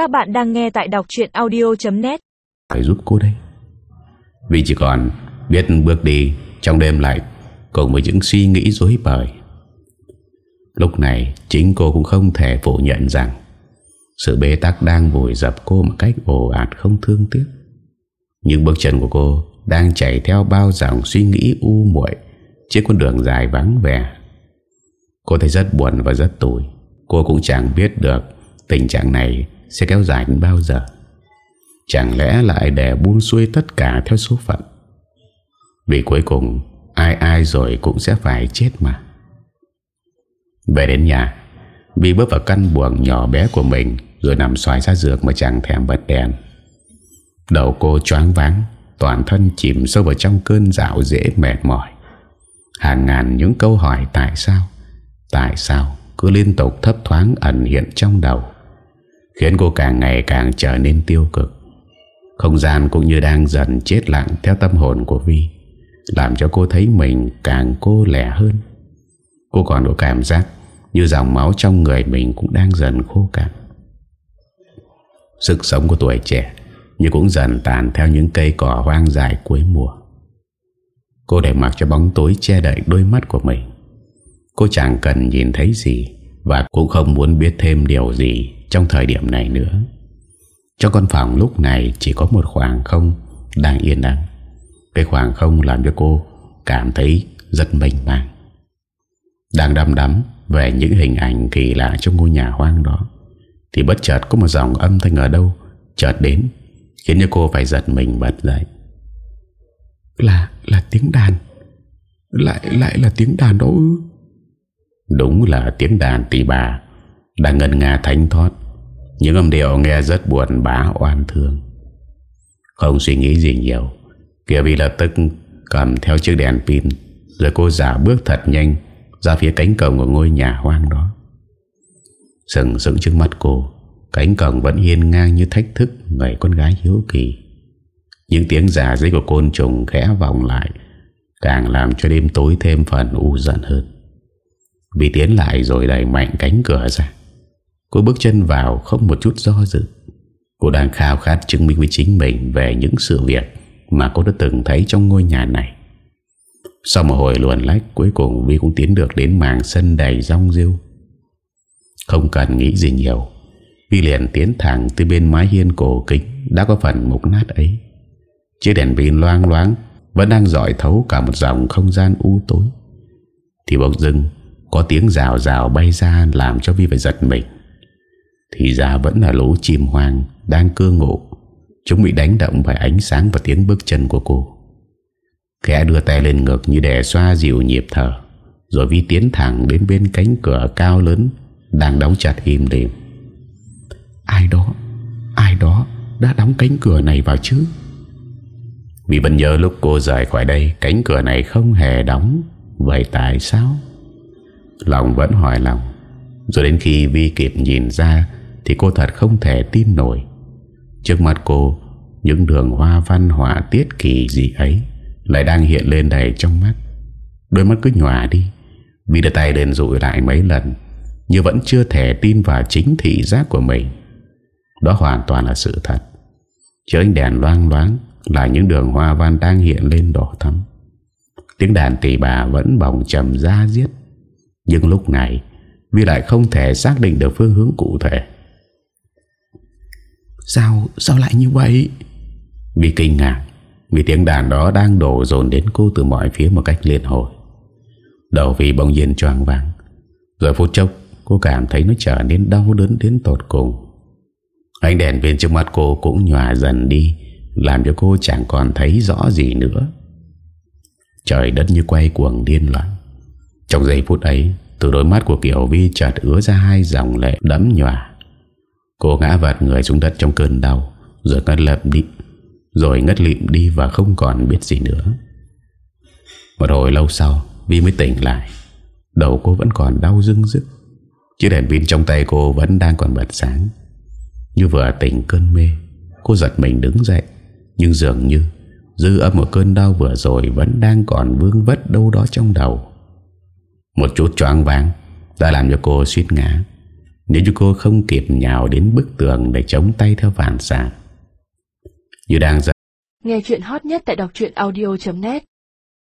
Các bạn đang nghe tại đọc chuyện audio.net Phải giúp cô đây Vì chỉ còn biết bước đi Trong đêm lạnh Cùng với những suy nghĩ dối bời Lúc này chính cô cũng không thể phủ nhận rằng Sự bế tắc đang vùi dập cô một cách ồ ạt không thương tiếc những bước chân của cô đang chạy theo bao dòng suy nghĩ u muội trên con đường dài vắng vẻ. Cô thấy rất buồn và rất tủi. Cô cũng chẳng biết được tình trạng này sẽ kéo dài đến bao giờ. Chẳng lẽ lại để buông xuôi tất cả theo số phận. Vì cuối cùng ai ai rồi cũng sẽ phải chết mà. Về đến nhà, Vi bước vào căn buồng nhỏ bé của mình rồi nằm xoài ra giường mà chẳng thèm bật đèn. Đầu cô choáng váng Toàn thân chìm sâu vào trong cơn dạo dễ mệt mỏi Hàng ngàn những câu hỏi tại sao Tại sao cứ liên tục thấp thoáng ẩn hiện trong đầu Khiến cô càng ngày càng trở nên tiêu cực Không gian cũng như đang dần chết lặng theo tâm hồn của Vi, Làm cho cô thấy mình càng cô lẻ hơn Cô còn có cảm giác như dòng máu trong người mình cũng đang dần khô cạn Sức sống của tuổi trẻ như cũng dần tàn theo những cây cỏ hoang dài cuối mùa. Cô để mặc cho bóng tối che đậy đôi mắt của mình. Cô chẳng cần nhìn thấy gì và cũng không muốn biết thêm điều gì trong thời điểm này nữa. Trong căn phòng lúc này chỉ có một khoảng không đang yên lặng. Cái khoảng không làm cho cô cảm thấy rất mênh mang. Đang đăm đắm về những hình ảnh kỳ lạ trong ngôi nhà hoang đó thì bất chợt có một dòng âm thanh ở đâu chợt đến Khiến cho cô phải giật mình bật dậy Là là tiếng đàn Lại lại là tiếng đàn đó ư Đúng là tiếng đàn tỷ bà Đang ngân nga thánh thoát những âm điệu nghe rất buồn bá oan thương. Không suy nghĩ gì nhiều. Kia vì lập tức cầm theo chiếc đèn pin, Rồi cô giả bước thật nhanh Ra phía cánh cổng của ngôi nhà hoang đó. Sừng sững trước mắt cô, Cánh cổng vẫn yên ngang như thách thức Người con gái hiếu kỳ. Những tiếng giả dây của côn trùng khẽ vòng lại, Càng làm cho đêm tối thêm phần u giận hơn. Vì tiến lại rồi đẩy mạnh cánh cửa ra. Cô bước chân vào không một chút do dự Cô đang khao khát chứng minh với chính mình Về những sự việc Mà cô đã từng thấy trong ngôi nhà này Sau một hồi luồn lách, Cuối cùng Vi cũng tiến được đến mảng sân đầy rong rêu Không cần nghĩ gì nhiều, Vi liền tiến thẳng từ bên mái hiên cổ kính đã có phần mục nát ấy. Chiếc đèn pin loang loáng vẫn đang dọi thấu cả một dòng không gian u tối. Thì bỗng dưng, có tiếng rào rào bay ra làm cho Vi phải giật mình. Thì ra vẫn là lũ chim hoang đang cưa ngộ, Chúng bị đánh động bởi ánh sáng và tiếng bước chân của cô. Khẽ đưa tay lên ngực như để xoa dịu nhịp thở. Rồi Vi tiến thẳng đến bên cánh cửa cao lớn đang đóng chặt im đềm. Ai đó Ai đó đã đóng cánh cửa này vào chứ Vì vẫn nhớ lúc cô rời khỏi đây Cánh cửa này không hề đóng Vậy tại sao Lòng vẫn hỏi lòng Rồi đến khi Vi kịp nhìn ra thì cô thật không thể tin nổi. Trước mặt cô, Những đường hoa văn họa tiết kỳ gì ấy Lại đang hiện lên đầy trong mắt. Đôi mắt cứ nhòa đi Vi đưa tay lên rụi lại mấy lần Nhưng vẫn chưa thể tin vào chính thị giác của mình. Đó hoàn toàn là sự thật. Trước ánh đèn loang loáng Là những đường hoa văn đang hiện lên đỏ thắm. Tiếng đàn tỷ bà vẫn bỏng trầm ra giết. Nhưng lúc này Vi lại không thể xác định được phương hướng cụ thể. Sao, sao lại như vậy? Vi kinh ngạc Vì tiếng đàn đó đang đổ dồn đến cô từ mọi phía một cách liên hồi. Đầu vì bỗng nhiên choàng vàng Rồi phút chốc cô cảm thấy nó trở nên đau đớn đến tột cùng. Ánh đèn bên trước mắt cô cũng nhòa dần đi Làm cho cô chẳng còn thấy rõ gì nữa. Trời đất như quay cuồng điên loạn. Trong giây phút ấy Từ đôi mắt của Kiều Vi chợt ứa ra hai dòng lệ đẫm nhòa. Cô ngã vật người xuống đất trong cơn đau, Rồi ngất lập đi, Rồi ngất lịm đi và không còn biết gì nữa. Một hồi lâu sau, Vi mới tỉnh lại. Đầu cô vẫn còn đau dưng dứt Chiếc đèn pin trong tay cô vẫn đang còn bật sáng. Như vừa tỉnh cơn mê, Cô giật mình đứng dậy, Nhưng dường như Dư âm một cơn đau vừa rồi Vẫn đang còn vương vất đâu đó trong đầu. Một chút choáng váng Đã làm cho cô suýt ngã. Nếu như cô không kịp nhào đến bức tường Để chống tay theo phản xạ. Như đang giật Nghe chuyện hot nhất tại đọc audio.net